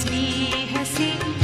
स्नेहसिंह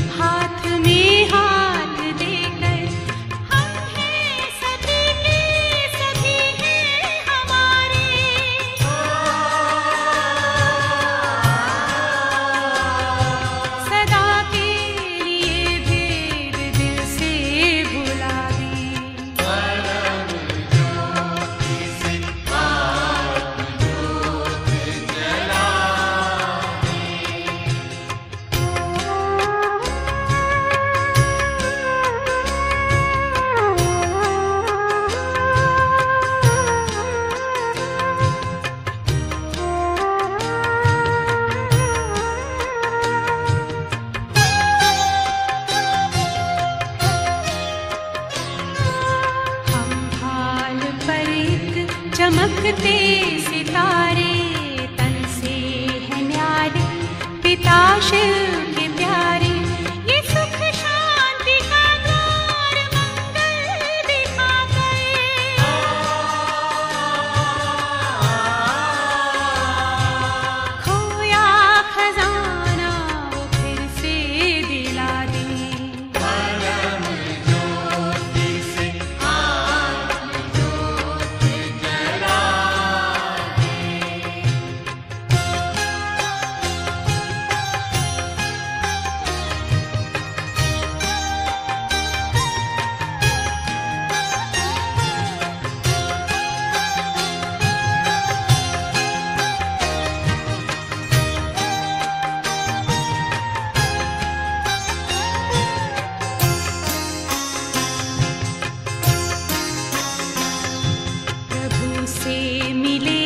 चमकते सितारे तन्से है न्यारे पिता शिव से मिले